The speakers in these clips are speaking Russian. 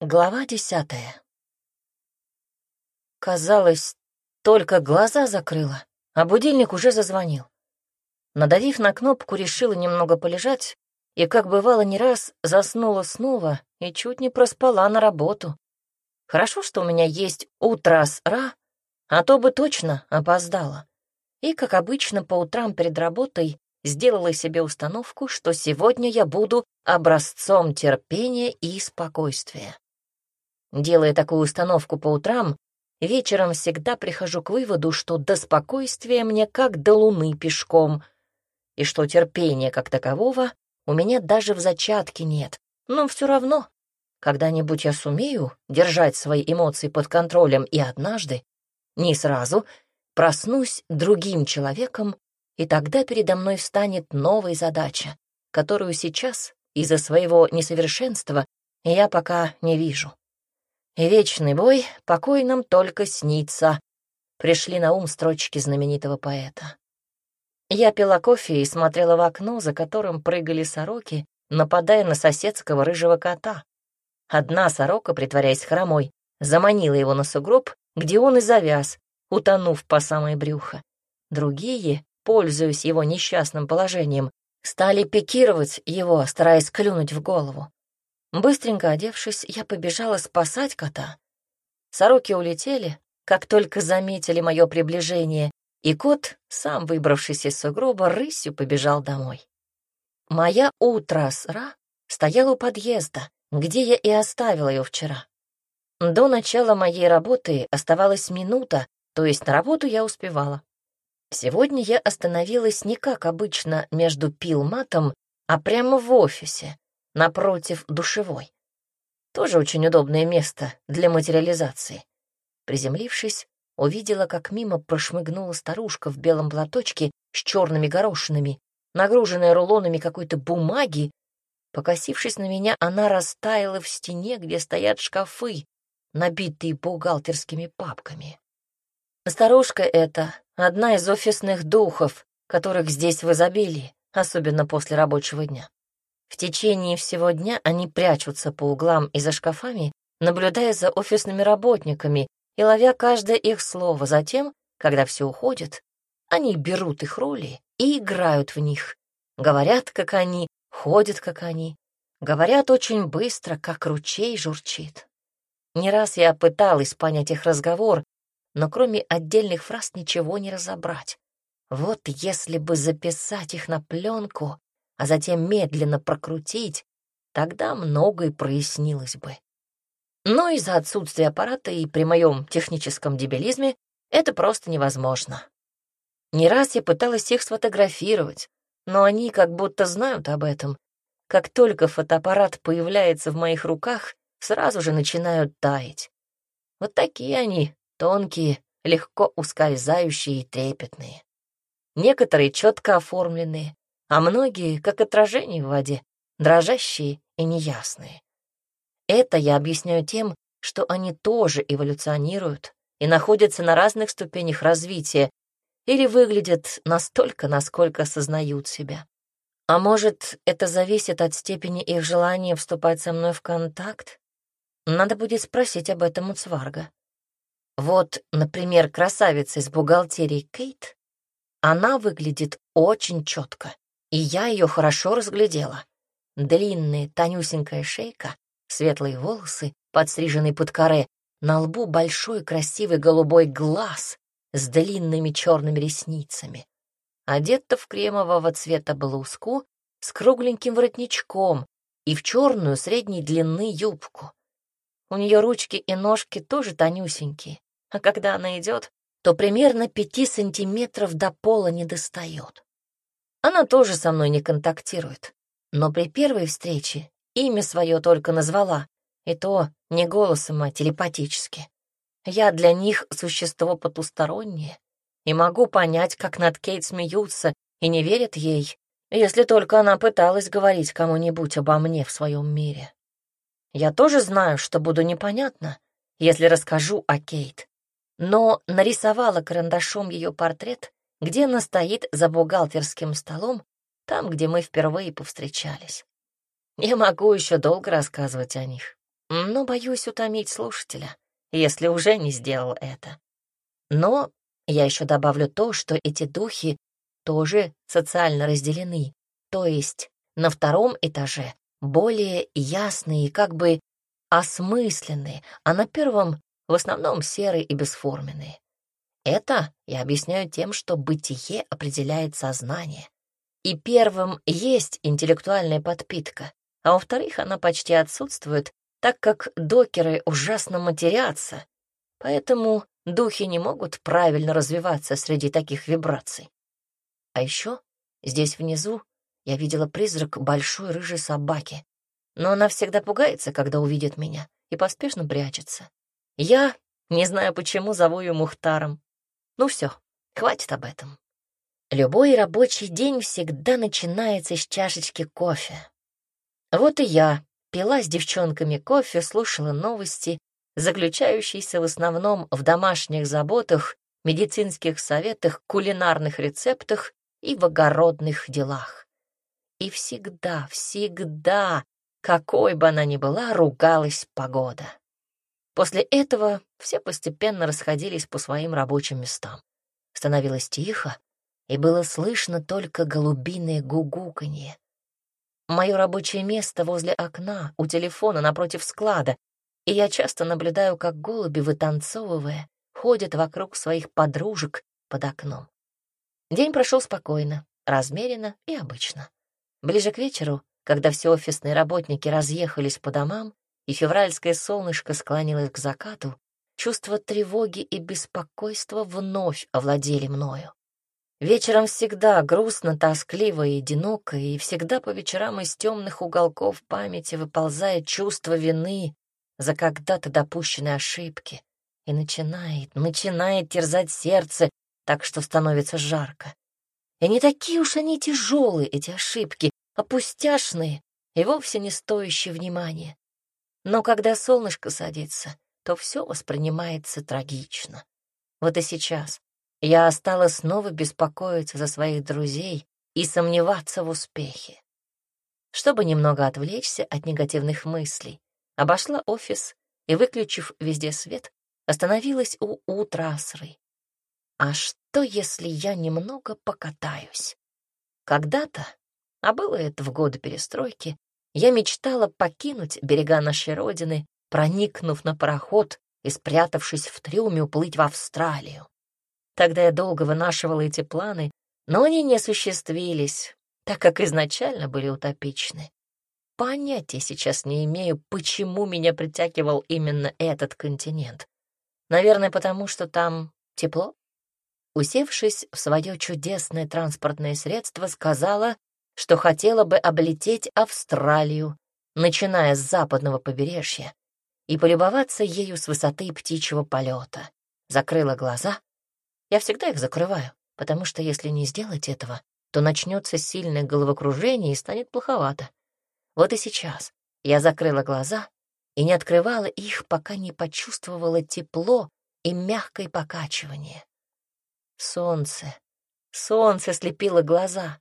Глава десятая. Казалось, только глаза закрыла, а будильник уже зазвонил. Надавив на кнопку, решила немного полежать, и, как бывало не раз, заснула снова и чуть не проспала на работу. Хорошо, что у меня есть утрас-ра, а то бы точно опоздала. И, как обычно, по утрам перед работой сделала себе установку, что сегодня я буду образцом терпения и спокойствия. Делая такую установку по утрам, вечером всегда прихожу к выводу, что до спокойствия мне как до луны пешком, и что терпения как такового у меня даже в зачатке нет. Но все равно, когда-нибудь я сумею держать свои эмоции под контролем, и однажды, не сразу, проснусь другим человеком, и тогда передо мной встанет новая задача, которую сейчас, из-за своего несовершенства, я пока не вижу. «Вечный бой покой нам только снится», — пришли на ум строчки знаменитого поэта. Я пила кофе и смотрела в окно, за которым прыгали сороки, нападая на соседского рыжего кота. Одна сорока, притворяясь хромой, заманила его на сугроб, где он и завяз, утонув по самое брюхо. Другие, пользуясь его несчастным положением, стали пикировать его, стараясь клюнуть в голову. Быстренько одевшись, я побежала спасать кота. Сороки улетели, как только заметили мое приближение, и кот, сам выбравшись из сугроба, рысью побежал домой. Моя утра-сра стояла у подъезда, где я и оставила ее вчера. До начала моей работы оставалась минута, то есть на работу я успевала. Сегодня я остановилась не как обычно между пилматом, а прямо в офисе, напротив душевой. Тоже очень удобное место для материализации. Приземлившись, увидела, как мимо прошмыгнула старушка в белом платочке с черными горошинами, нагруженная рулонами какой-то бумаги. Покосившись на меня, она растаяла в стене, где стоят шкафы, набитые бухгалтерскими папками. Старушка эта — одна из офисных духов, которых здесь в изобилии, особенно после рабочего дня. В течение всего дня они прячутся по углам и за шкафами, наблюдая за офисными работниками и ловя каждое их слово. Затем, когда все уходит, они берут их роли и играют в них. Говорят, как они, ходят, как они. Говорят очень быстро, как ручей журчит. Не раз я пыталась понять их разговор, но кроме отдельных фраз ничего не разобрать. Вот если бы записать их на пленку, а затем медленно прокрутить, тогда многое прояснилось бы. Но из-за отсутствия аппарата и при моем техническом дебилизме это просто невозможно. Не раз я пыталась их сфотографировать, но они как будто знают об этом. Как только фотоаппарат появляется в моих руках, сразу же начинают таять. Вот такие они, тонкие, легко ускользающие и трепетные. Некоторые четко оформленные, а многие, как отражение в воде, дрожащие и неясные. Это я объясняю тем, что они тоже эволюционируют и находятся на разных ступенях развития или выглядят настолько, насколько осознают себя. А может, это зависит от степени их желания вступать со мной в контакт? Надо будет спросить об этом у Цварга. Вот, например, красавица из бухгалтерии Кейт, она выглядит очень четко. И я ее хорошо разглядела. Длинная, тонюсенькая шейка, светлые волосы, подстриженные под коре, на лбу большой красивый голубой глаз с длинными черными ресницами. Одета в кремового цвета блузку с кругленьким воротничком и в черную средней длины юбку. У нее ручки и ножки тоже тонюсенькие, а когда она идет, то примерно пяти сантиметров до пола не достает. Она тоже со мной не контактирует. Но при первой встрече имя свое только назвала, и то не голосом, а телепатически. Я для них существо потустороннее, и могу понять, как над Кейт смеются и не верят ей, если только она пыталась говорить кому-нибудь обо мне в своем мире. Я тоже знаю, что буду непонятно, если расскажу о Кейт, но нарисовала карандашом ее портрет где она стоит за бухгалтерским столом, там, где мы впервые повстречались. Я могу еще долго рассказывать о них. но боюсь утомить слушателя, если уже не сделал это. Но я еще добавлю то, что эти духи тоже социально разделены, то есть на втором этаже более ясные и как бы осмысленные, а на первом в основном серые и бесформенные. Это я объясняю тем, что бытие определяет сознание. И первым есть интеллектуальная подпитка, а во-вторых, она почти отсутствует, так как докеры ужасно матерятся, поэтому духи не могут правильно развиваться среди таких вибраций. А еще здесь внизу я видела призрак большой рыжей собаки, но она всегда пугается, когда увидит меня, и поспешно прячется. Я, не знаю почему, зову ее Мухтаром. Ну все, хватит об этом. Любой рабочий день всегда начинается с чашечки кофе. Вот и я пила с девчонками кофе, слушала новости, заключающиеся в основном в домашних заботах, медицинских советах, кулинарных рецептах и в огородных делах. И всегда, всегда, какой бы она ни была, ругалась погода. После этого все постепенно расходились по своим рабочим местам. Становилось тихо, и было слышно только голубиное гугуканье. Мое рабочее место возле окна, у телефона напротив склада, и я часто наблюдаю, как голуби, вытанцовывая, ходят вокруг своих подружек под окном. День прошел спокойно, размеренно и обычно. Ближе к вечеру, когда все офисные работники разъехались по домам, и февральское солнышко склонилось к закату, чувство тревоги и беспокойства вновь овладели мною. Вечером всегда грустно, тоскливо и одиноко, и всегда по вечерам из темных уголков памяти выползает чувство вины за когда-то допущенные ошибки и начинает, начинает терзать сердце, так что становится жарко. И не такие уж они тяжелые, эти ошибки, а пустяшные и вовсе не стоящие внимания. Но когда солнышко садится, то все воспринимается трагично. Вот и сейчас я стала снова беспокоиться за своих друзей и сомневаться в успехе. Чтобы немного отвлечься от негативных мыслей, обошла офис и, выключив везде свет, остановилась у утрасры. А что, если я немного покатаюсь? Когда-то, а было это в годы перестройки, я мечтала покинуть берега нашей родины, проникнув на пароход и, спрятавшись в трюме, уплыть в Австралию. Тогда я долго вынашивала эти планы, но они не осуществились, так как изначально были утопичны. Понятия сейчас не имею, почему меня притягивал именно этот континент. Наверное, потому что там тепло? Усевшись в свое чудесное транспортное средство, сказала, что хотела бы облететь Австралию, начиная с западного побережья, и полюбоваться ею с высоты птичьего полета. Закрыла глаза я всегда их закрываю, потому что если не сделать этого, то начнется сильное головокружение и станет плоховато. Вот и сейчас я закрыла глаза и не открывала их, пока не почувствовала тепло и мягкое покачивание. Солнце, солнце слепило глаза.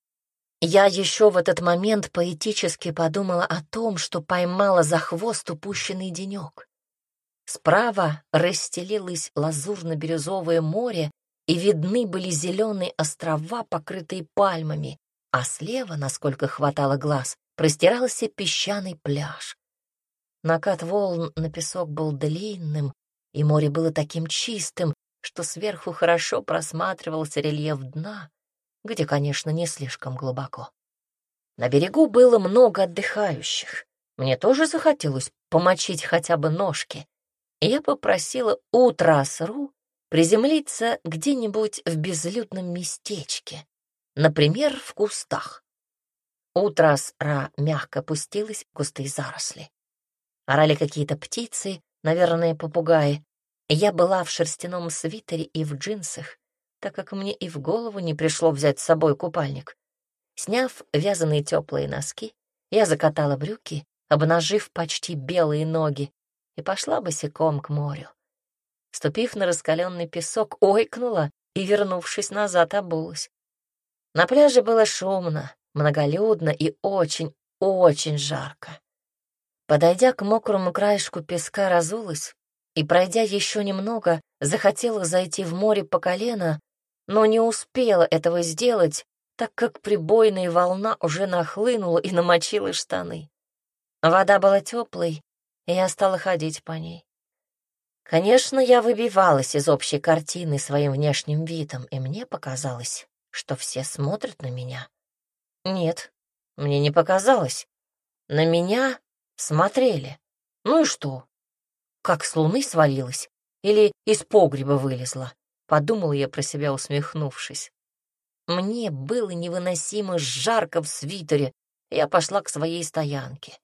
Я еще в этот момент поэтически подумала о том, что поймала за хвост упущенный денек. Справа расстелилось лазурно-бирюзовое море, и видны были зеленые острова, покрытые пальмами, а слева, насколько хватало глаз, простирался песчаный пляж. Накат волн на песок был длинным, и море было таким чистым, что сверху хорошо просматривался рельеф дна, где, конечно, не слишком глубоко. На берегу было много отдыхающих. Мне тоже захотелось помочить хотя бы ножки, и я попросила Утрасру приземлиться где-нибудь в безлюдном местечке, например, в кустах. Утро Ра мягко опустилась в густые заросли. Орали какие-то птицы, наверное, попугаи. Я была в шерстяном свитере и в джинсах, так как мне и в голову не пришло взять с собой купальник. Сняв вязаные теплые носки, я закатала брюки, обнажив почти белые ноги, и пошла босиком к морю ступив на раскаленный песок, ойкнула и, вернувшись назад, обулась. На пляже было шумно, многолюдно и очень, очень жарко. Подойдя к мокрому краешку песка, разулась и, пройдя еще немного, захотела зайти в море по колено, но не успела этого сделать, так как прибойная волна уже нахлынула и намочила штаны. Вода была теплой, и я стала ходить по ней. Конечно, я выбивалась из общей картины своим внешним видом, и мне показалось, что все смотрят на меня. Нет, мне не показалось. На меня смотрели. Ну и что? Как с луны свалилась? Или из погреба вылезла? Подумала я про себя, усмехнувшись. Мне было невыносимо жарко в свитере, я пошла к своей стоянке.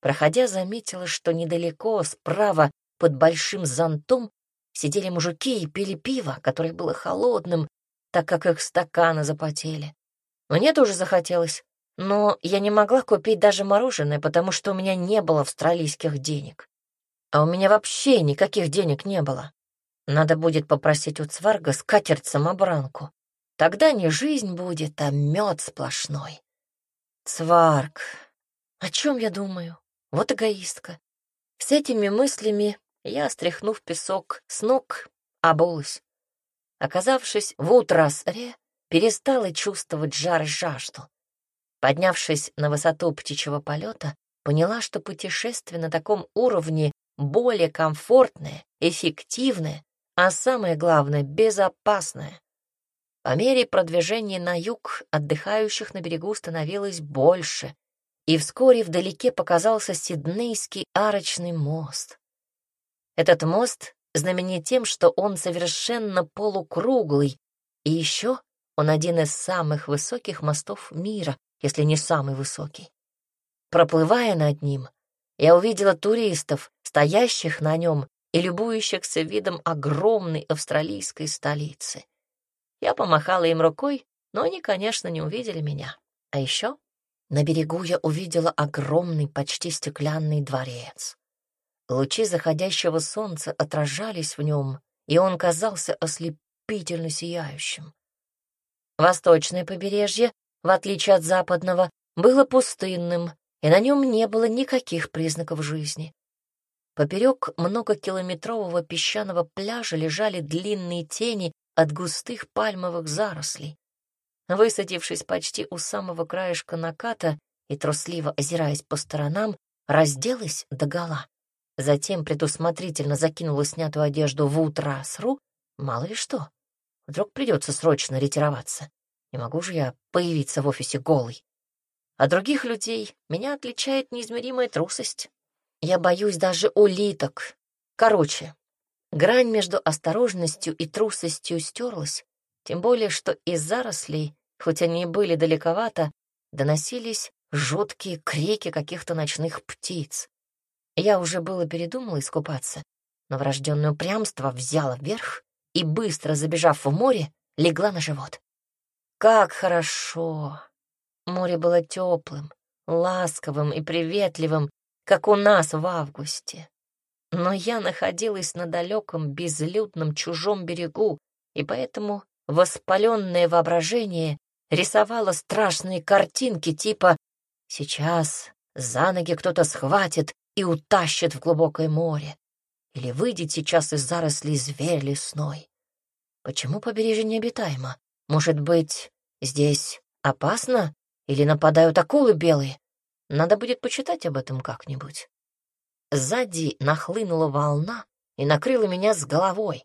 Проходя, заметила, что недалеко, справа, под большим зонтом, сидели мужики и пили пиво, которое было холодным, так как их стаканы запотели. Мне тоже захотелось, но я не могла купить даже мороженое, потому что у меня не было австралийских денег. А у меня вообще никаких денег не было. Надо будет попросить у Цварга скатерть-самобранку. Тогда не жизнь будет, а мед сплошной. Цварг. О чем я думаю? Вот эгоистка. С этими мыслями я, стряхнув песок с ног, обулась. Оказавшись в утрасре, перестала чувствовать жар и жажду. Поднявшись на высоту птичьего полета, поняла, что путешествие на таком уровне более комфортное, эффективное, а самое главное — безопасное. По мере продвижения на юг отдыхающих на берегу становилось больше, и вскоре вдалеке показался Сиднейский арочный мост. Этот мост знаменит тем, что он совершенно полукруглый, и еще он один из самых высоких мостов мира, если не самый высокий. Проплывая над ним, я увидела туристов, стоящих на нем и любующихся видом огромной австралийской столицы. Я помахала им рукой, но они, конечно, не увидели меня. А еще на берегу я увидела огромный, почти стеклянный дворец. Лучи заходящего солнца отражались в нем, и он казался ослепительно сияющим. Восточное побережье, в отличие от западного, было пустынным, и на нем не было никаких признаков жизни. Поперек многокилометрового песчаного пляжа лежали длинные тени от густых пальмовых зарослей. Высадившись почти у самого краешка наката и трусливо озираясь по сторонам, разделась догола. Затем предусмотрительно закинула снятую одежду в утро сру, мало ли что. Вдруг придется срочно ретироваться. Не могу же я появиться в офисе голой. А других людей меня отличает неизмеримая трусость. Я боюсь даже улиток. Короче, грань между осторожностью и трусостью стерлась, тем более, что из зарослей, хоть они и были далековато, доносились жуткие крики каких-то ночных птиц. Я уже было передумала искупаться, но врожденное упрямство взяло вверх и, быстро забежав в море, легла на живот. Как хорошо! Море было теплым, ласковым и приветливым, как у нас в августе. Но я находилась на далеком, безлюдном чужом берегу, и поэтому воспаленное воображение рисовало страшные картинки типа «Сейчас за ноги кто-то схватит и утащит в глубокое море. Или выйдет сейчас из зарослей зверь лесной. Почему побережье необитаемо? Может быть, здесь опасно? Или нападают акулы белые? Надо будет почитать об этом как-нибудь. Сзади нахлынула волна и накрыла меня с головой.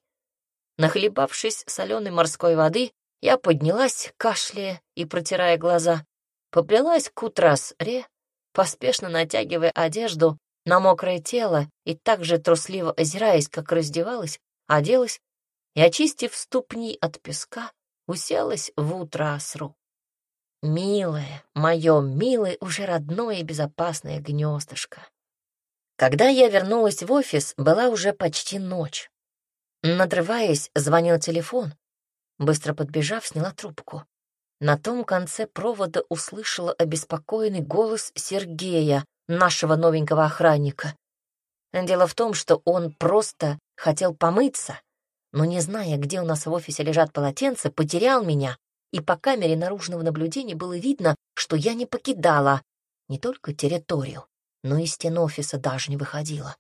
Нахлебавшись соленой морской воды, я поднялась, кашляя и протирая глаза, поплелась к утрас-ре, поспешно натягивая одежду на мокрое тело и так же трусливо озираясь, как раздевалась, оделась и, очистив ступни от песка, уселась в утро осру. Милое, мое милое, уже родное и безопасное гнездышко. Когда я вернулась в офис, была уже почти ночь. Надрываясь, звонил телефон. Быстро подбежав, сняла трубку. На том конце провода услышала обеспокоенный голос Сергея, нашего новенького охранника. Дело в том, что он просто хотел помыться, но, не зная, где у нас в офисе лежат полотенца, потерял меня, и по камере наружного наблюдения было видно, что я не покидала не только территорию, но из стен офиса даже не выходила.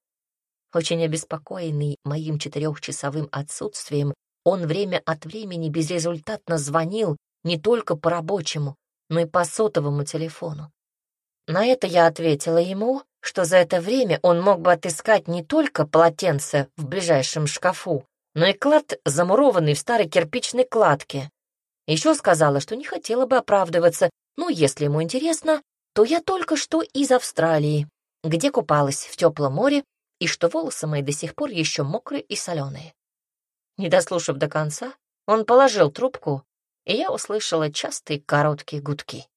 Очень обеспокоенный моим четырехчасовым отсутствием, он время от времени безрезультатно звонил не только по рабочему, но и по сотовому телефону. На это я ответила ему, что за это время он мог бы отыскать не только полотенце в ближайшем шкафу, но и клад, замурованный в старой кирпичной кладке. Еще сказала, что не хотела бы оправдываться, ну, если ему интересно, то я только что из Австралии, где купалась в теплом море, и что волосы мои до сих пор еще мокрые и соленые. Не дослушав до конца, он положил трубку, и я услышала частые короткие гудки.